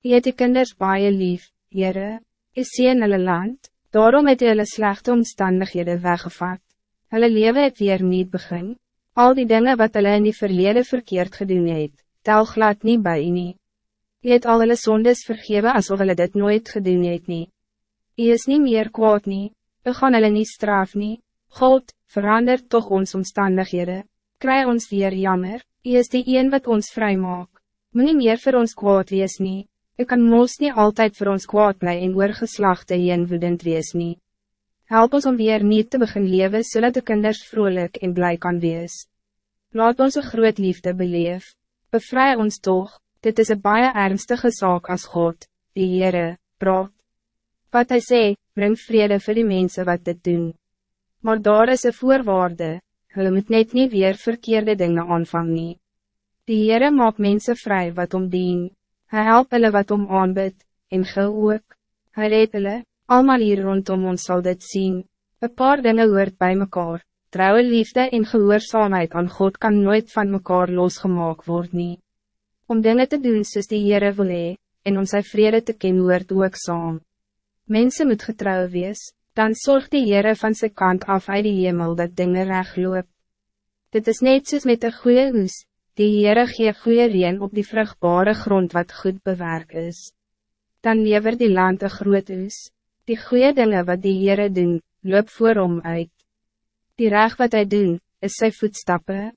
Je het die kinders baie lief, Heere, je sien hulle land, daarom het hulle slechte omstandighede weggevat. Hulle leven het weer niet begin, al die dingen wat hulle in die verlede verkeerd gedoen het, tel glad niet bij nie. Je het al hulle sondes vergeven alsof hulle dit nooit gedoen het nie. Je is niet meer kwaad nie, we gaan hulle nie straf nie. God, verander toch ons omstandighede, kry ons weer jammer, Je is die een wat ons vrij maak. Moet nie meer voor ons kwaad wees nie, Ik kan mos niet altijd voor ons kwaad blij en oorgeslachte een woedend wees nie. Help ons om weer niet te begin leven, zodat de kinders vrolijk en blij kan wees. Laat ons een groot liefde beleef. Bevrij ons toch, dit is een baie ernstige zaak als God, die Heere, praat. Wat hij sê, bring vrede voor die mensen wat dit doen. Maar daar is een voorwaarde, hulle moet net niet weer verkeerde dingen aanvang nie. Die Heere maak mensen vrij wat om dien. Hij helpt hulle wat om aanbid, en gil ook. Hy red hulle, almal hier rondom ons zal dit zien. Een paar dingen hoort bij mekaar. Trouwe liefde en gehoorzaamheid aan God kan nooit van mekaar losgemaakt worden. Om dingen te doen soos die Heere wil hee, en om sy vrede te ken hoort ook saam. Mensen moet getrouw wees, dan zorgt die Heere van zijn kant af uit die hemel dat dingen recht loop. Dit is net soos met een goede hoes, Die Heere gee goeie reen op die vruchtbare grond wat goed bewerk is. Dan lever die land een groot is. Die goeie dingen wat die Heere doen, loop voor om uit. Die reg wat hij doen, is zijn voetstappen.